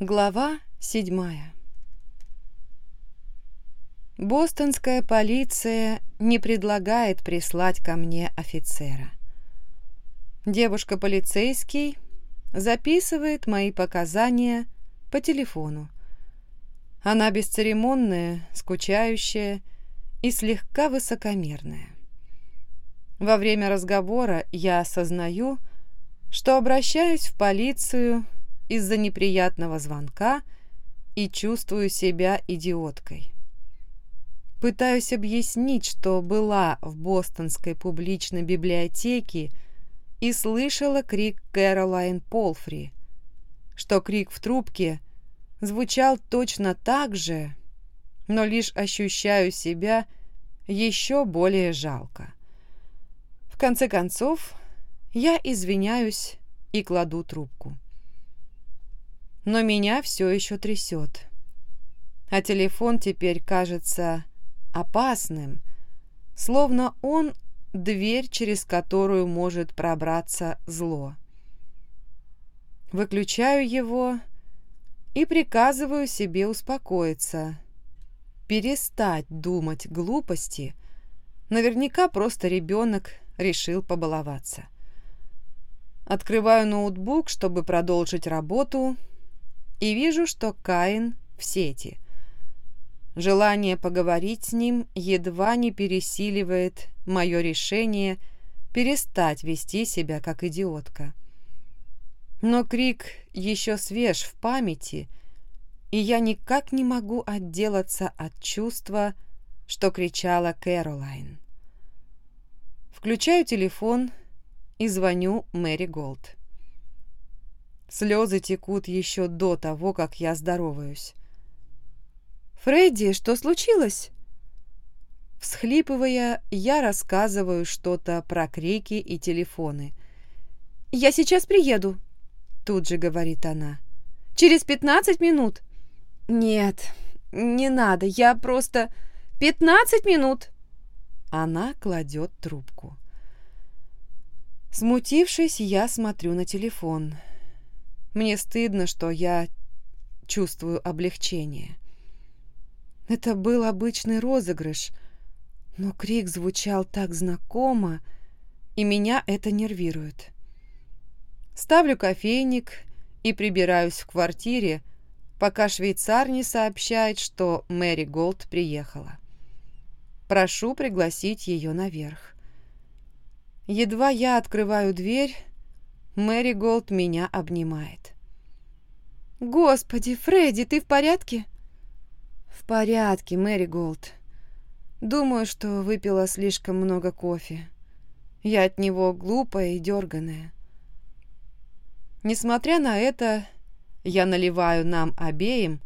Глава седьмая Бостонская полиция не предлагает прислать ко мне офицера. Девушка-полицейский записывает мои показания по телефону. Она бесцеремонная, скучающая и слегка высокомерная. Во время разговора я осознаю, что обращаюсь в полицию из-за неприятного звонка и чувствую себя идиоткой. Пытаюсь объяснить, что была в бостонской публичной библиотеке и слышала крик Кэролайн Полфри, что крик в трубке звучал точно так же, но лишь ощущаю себя еще более жалко. В конце концов, я извиняюсь и кладу трубку. Но меня все еще трясет. А телефон теперь кажется опасным, словно он дверь, через которую может пробраться зло. Выключаю его и приказываю себе успокоиться, перестать думать глупости. Наверняка просто ребенок решил побаловаться. Открываю ноутбук, чтобы продолжить работу, и вижу, что Каин в сети. Желание поговорить с ним едва не пересиливает мое решение перестать вести себя как идиотка. Но крик еще свеж в памяти, и я никак не могу отделаться от чувства, что кричала Кэролайн. Включаю телефон и звоню Мэри Голд. Слезы текут еще до того, как я здороваюсь. «Фредди, что случилось?» Всхлипывая, я рассказываю что-то про крики и телефоны. «Я сейчас приеду», — тут же говорит она. «Через пятнадцать минут». «Нет, не надо, я просто... Пятнадцать минут!» Она кладет трубку. Смутившись, я смотрю на телефон. Мне стыдно, что я чувствую облегчение. Это был обычный розыгрыш, но крик звучал так знакомо, и меня это нервирует. Ставлю кофейник и прибираюсь в квартире, пока швейцар не сообщает, что Мэри Голд приехала. Прошу пригласить ее наверх. Едва я открываю дверь, Мэри Голд меня обнимает. «Господи, Фредди, ты в порядке?» «В порядке, Мэри Голд. Думаю, что выпила слишком много кофе. Я от него глупая и дерганая. Несмотря на это, я наливаю нам обеим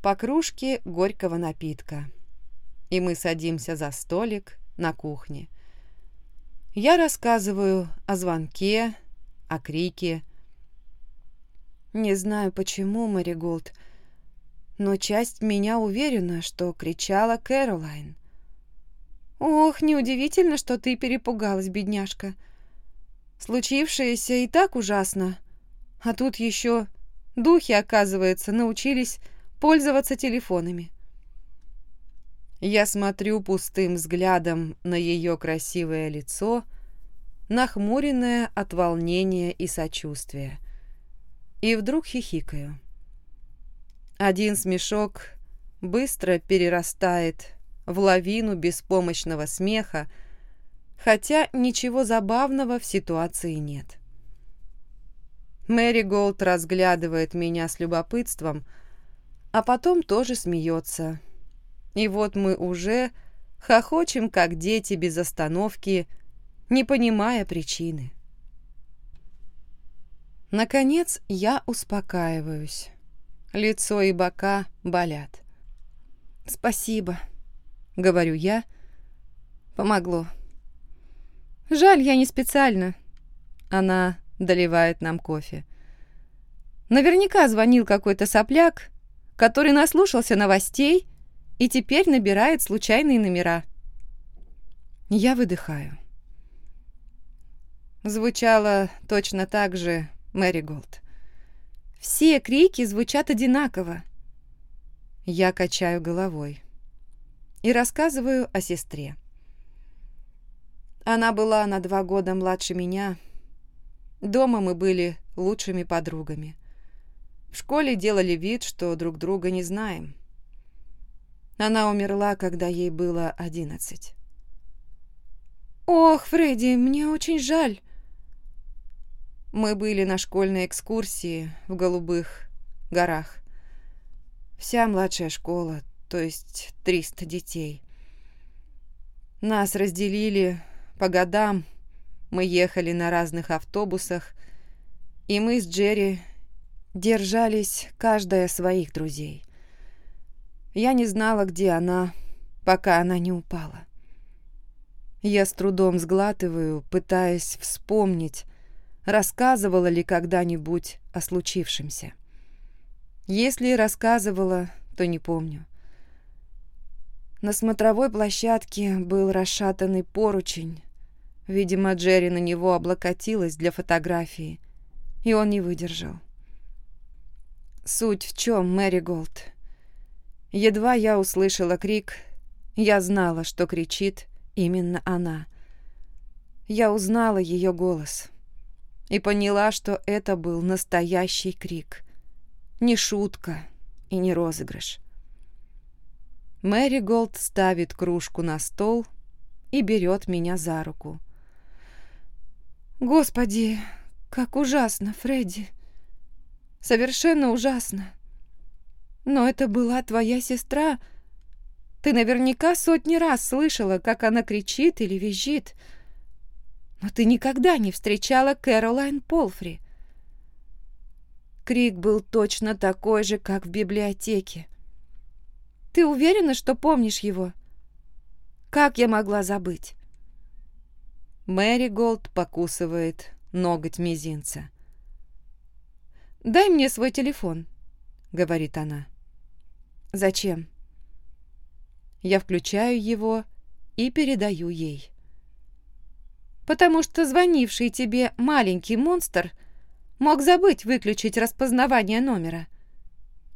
по кружке горького напитка, и мы садимся за столик на кухне. Я рассказываю о звонке, о крике. Не знаю почему, Мэри но часть меня уверена, что кричала Кэролайн. «Ох, неудивительно, что ты перепугалась, бедняжка. Случившееся и так ужасно, а тут еще духи, оказывается, научились пользоваться телефонами». Я смотрю пустым взглядом на ее красивое лицо, нахмуренное от волнения и сочувствия, и вдруг хихикаю. Один смешок быстро перерастает в лавину беспомощного смеха, хотя ничего забавного в ситуации нет. Мэри Голд разглядывает меня с любопытством, а потом тоже смеется. И вот мы уже хохочем, как дети без остановки, не понимая причины. Наконец я успокаиваюсь. Лицо и бока болят. «Спасибо», — говорю я. «Помогло». «Жаль, я не специально». Она доливает нам кофе. Наверняка звонил какой-то сопляк, который наслушался новостей и теперь набирает случайные номера. Я выдыхаю. Звучало точно так же Мэри Голд. Все крики звучат одинаково. Я качаю головой и рассказываю о сестре. Она была на два года младше меня. Дома мы были лучшими подругами. В школе делали вид, что друг друга не знаем. Она умерла, когда ей было одиннадцать. «Ох, Фредди, мне очень жаль». Мы были на школьной экскурсии в Голубых горах. Вся младшая школа, то есть 300 детей. Нас разделили по годам, мы ехали на разных автобусах, и мы с Джерри держались каждая своих друзей. Я не знала, где она, пока она не упала. Я с трудом сглатываю, пытаясь вспомнить, рассказывала ли когда-нибудь о случившемся. Если рассказывала, то не помню. На смотровой площадке был расшатанный поручень. Видимо, Джерри на него облокотилась для фотографии, и он не выдержал. Суть в чем, Мэри Голд? Едва я услышала крик, я знала, что кричит именно она. Я узнала ее голос и поняла, что это был настоящий крик. Не шутка и не розыгрыш. Мэри Голд ставит кружку на стол и берет меня за руку. «Господи, как ужасно, Фредди! Совершенно ужасно!» Но это была твоя сестра. Ты наверняка сотни раз слышала, как она кричит или визжит. Но ты никогда не встречала Кэролайн Полфри. Крик был точно такой же, как в библиотеке. Ты уверена, что помнишь его? Как я могла забыть? Мэри Голд покусывает ноготь мизинца. «Дай мне свой телефон», — говорит она. «Зачем?» Я включаю его и передаю ей. «Потому что звонивший тебе маленький монстр мог забыть выключить распознавание номера.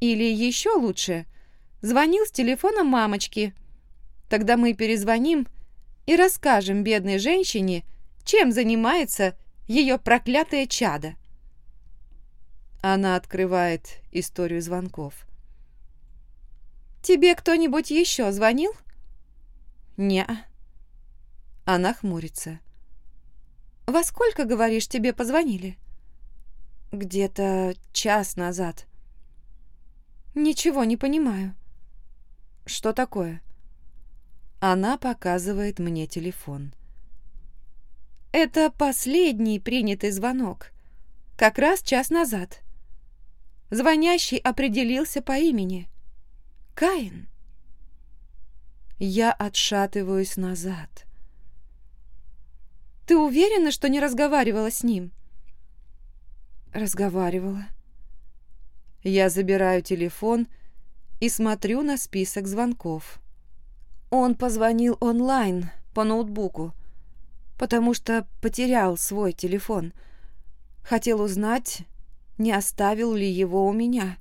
Или еще лучше, звонил с телефона мамочки. Тогда мы перезвоним и расскажем бедной женщине, чем занимается ее проклятое чадо». Она открывает историю звонков. «Тебе кто-нибудь еще звонил?» «Не». Она хмурится. «Во сколько, говоришь, тебе позвонили?» «Где-то час назад». «Ничего не понимаю». «Что такое?» Она показывает мне телефон. «Это последний принятый звонок. Как раз час назад. Звонящий определился по имени. Каин. Я отшатываюсь назад. Ты уверена, что не разговаривала с ним? Разговаривала. Я забираю телефон и смотрю на список звонков. Он позвонил онлайн по ноутбуку, потому что потерял свой телефон. Хотел узнать, не оставил ли его у меня.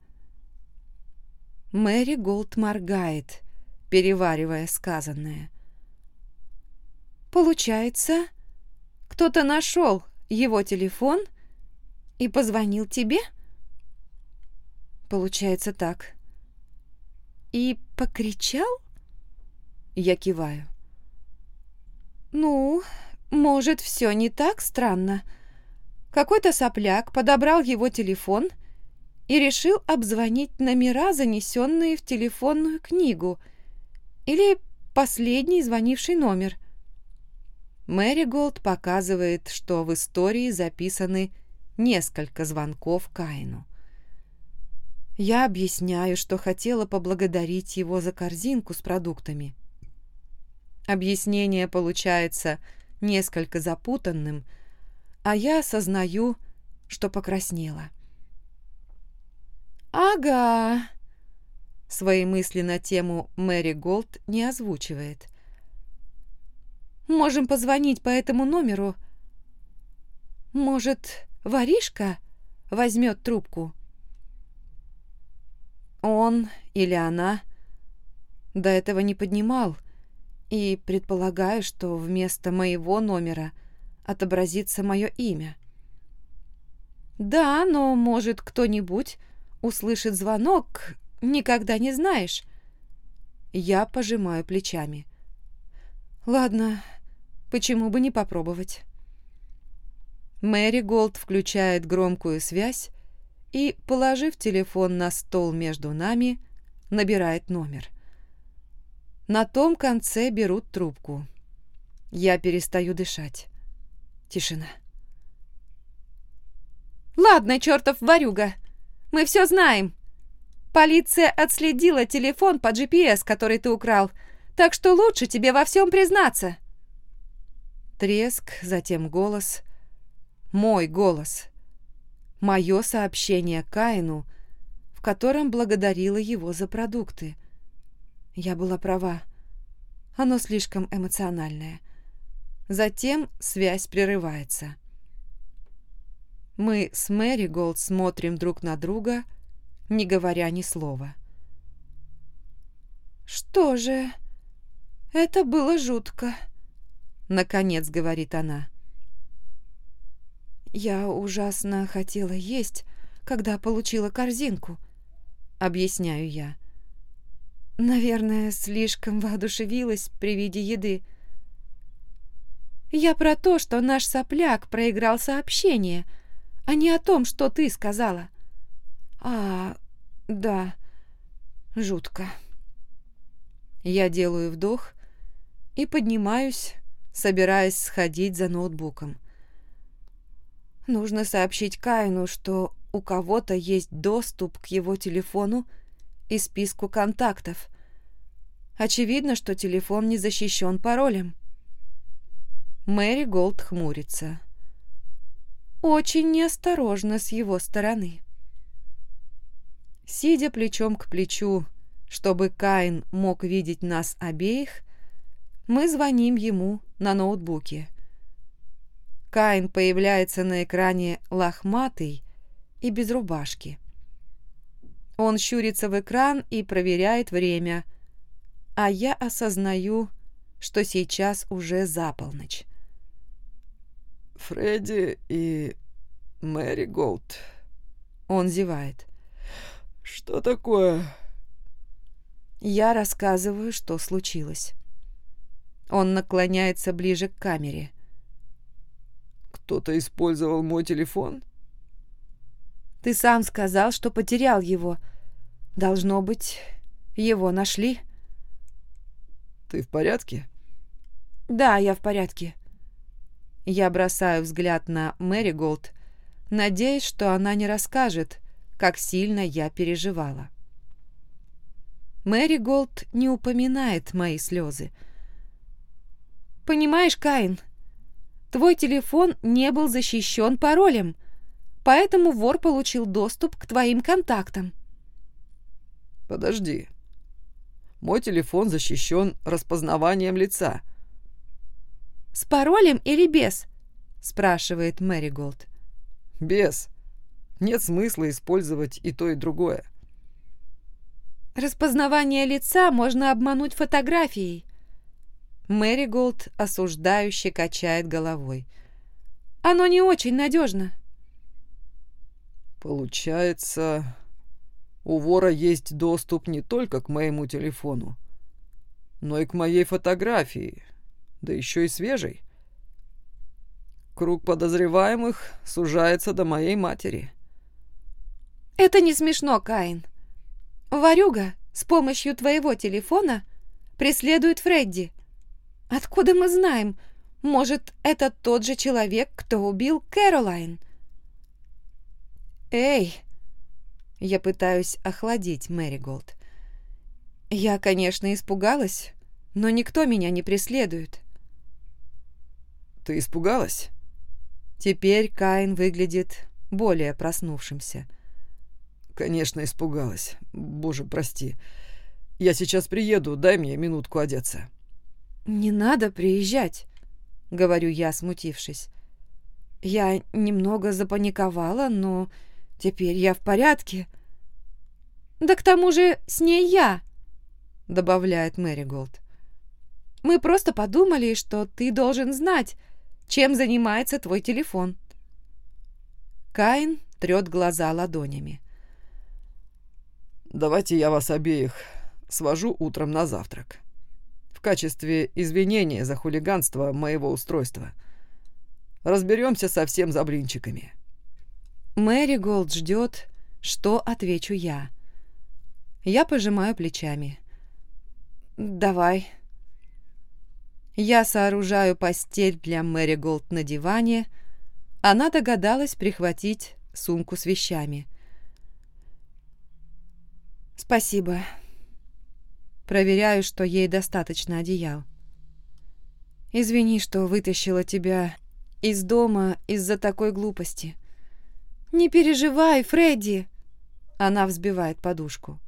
Мэри Голд моргает, переваривая сказанное. «Получается, кто-то нашел его телефон и позвонил тебе?» «Получается так». «И покричал?» Я киваю. «Ну, может, все не так странно. Какой-то сопляк подобрал его телефон — и решил обзвонить номера, занесенные в телефонную книгу, или последний звонивший номер. Мэри Голд показывает, что в истории записаны несколько звонков Каину. Я объясняю, что хотела поблагодарить его за корзинку с продуктами. Объяснение получается несколько запутанным, а я осознаю, что покраснела. «Ага». Свои мысли на тему Мэри Голд не озвучивает. «Можем позвонить по этому номеру. Может, воришка возьмет трубку?» он или она до этого не поднимал, и предполагаю, что вместо моего номера отобразится мое имя. Да, но, может, кто-нибудь услышит звонок, никогда не знаешь. Я пожимаю плечами. Ладно, почему бы не попробовать? Мэри Голд включает громкую связь и, положив телефон на стол между нами, набирает номер. На том конце берут трубку. Я перестаю дышать. Тишина. «Ладно, чертов ворюга, мы все знаем. Полиция отследила телефон по GPS, который ты украл, так что лучше тебе во всем признаться». Треск, затем голос. Мой голос. Мое сообщение Каину, в котором благодарила его за продукты. Я была права. Оно слишком эмоциональное. Затем связь прерывается. Мы с Мэри Голд смотрим друг на друга, не говоря ни слова. «Что же, это было жутко», — наконец говорит она. «Я ужасно хотела есть, когда получила корзинку», — объясняю я. Наверное, слишком воодушевилась при виде еды. Я про то, что наш сопляк проиграл сообщение, а не о том, что ты сказала. А, да, жутко. Я делаю вдох и поднимаюсь, собираясь сходить за ноутбуком. Нужно сообщить Каину, что у кого-то есть доступ к его телефону и списку контактов. Очевидно, что телефон не защищен паролем. Мэри Голд хмурится. Очень неосторожно с его стороны. Сидя плечом к плечу, чтобы Каин мог видеть нас обеих, мы звоним ему на ноутбуке. Каин появляется на экране лохматый и без рубашки. Он щурится в экран и проверяет время, а я осознаю, что сейчас уже за полночь. «Фредди и Мэри Голд». Он зевает. «Что такое?» Я рассказываю, что случилось. Он наклоняется ближе к камере. «Кто-то использовал мой телефон?» Ты сам сказал, что потерял его. Должно быть, его нашли. Ты в порядке? Да, я в порядке. Я бросаю взгляд на Мэри Голд, надеясь, что она не расскажет, как сильно я переживала. Мэри Голд не упоминает мои слезы. «Понимаешь, Каин, твой телефон не был защищен паролем поэтому вор получил доступ к твоим контактам. Подожди. Мой телефон защищен распознаванием лица. С паролем или без? спрашивает Мэри Голд. Без. Нет смысла использовать и то, и другое. Распознавание лица можно обмануть фотографией. Мэри Голд осуждающе качает головой. Оно не очень надежно. Получается, у вора есть доступ не только к моему телефону, но и к моей фотографии, да еще и свежей. Круг подозреваемых сужается до моей матери. Это не смешно, Каин. Варюга с помощью твоего телефона преследует Фредди. Откуда мы знаем? Может, это тот же человек, кто убил Кэролайн? «Эй!» Я пытаюсь охладить Мэри Голд. «Я, конечно, испугалась, но никто меня не преследует». «Ты испугалась?» Теперь Каин выглядит более проснувшимся. «Конечно, испугалась. Боже, прости. Я сейчас приеду, дай мне минутку одеться». «Не надо приезжать», — говорю я, смутившись. «Я немного запаниковала, но Теперь я в порядке. Да к тому же с ней я, добавляет Мэри Голд. Мы просто подумали, что ты должен знать, чем занимается твой телефон. Каин трет глаза ладонями. Давайте я вас обеих свожу утром на завтрак. Качестве извинения за хулиганство моего устройства. Разберемся со всем за блинчиками. Мэри Голд ждет, что отвечу я. Я пожимаю плечами. «Давай». Я сооружаю постель для Мэри Голд на диване. Она догадалась прихватить сумку с вещами. «Спасибо». Проверяю, что ей достаточно одеял. «Извини, что вытащила тебя из дома из-за такой глупости». «Не переживай, Фредди!» Она взбивает подушку.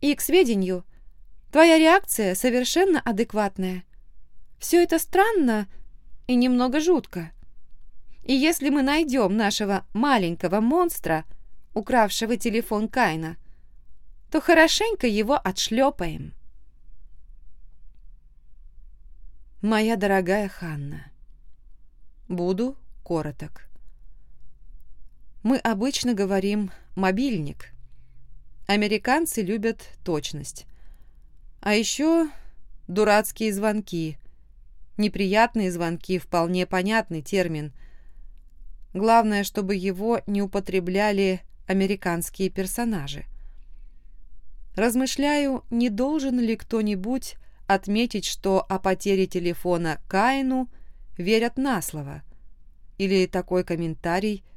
«И к сведению, твоя реакция совершенно адекватная. Все это странно и немного жутко. И если мы найдем нашего маленького монстра, укравшего телефон Кайна, то хорошенько его отшлепаем. Моя дорогая Ханна, буду короток. Мы обычно говорим «мобильник». Американцы любят точность. А еще дурацкие звонки. Неприятные звонки – вполне понятный термин. Главное, чтобы его не употребляли американские персонажи. Размышляю, не должен ли кто-нибудь отметить, что о потере телефона Каину верят на слово, или такой комментарий –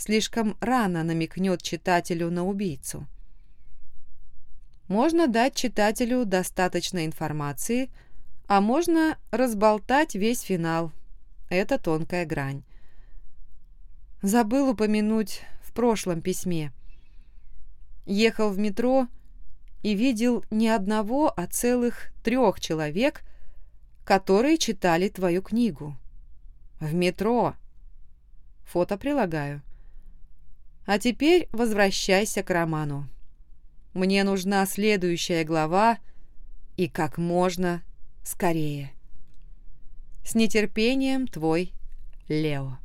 слишком рано намекнет читателю на убийцу. Можно дать читателю достаточно информации, а можно разболтать весь финал. Это тонкая грань. Забыл упомянуть в прошлом письме. Ехал в метро и видел не одного, а целых трех человек, которые читали твою книгу. В метро. Фото прилагаю. А теперь возвращайся к роману. Мне нужна следующая глава и как можно скорее. С нетерпением твой Лео.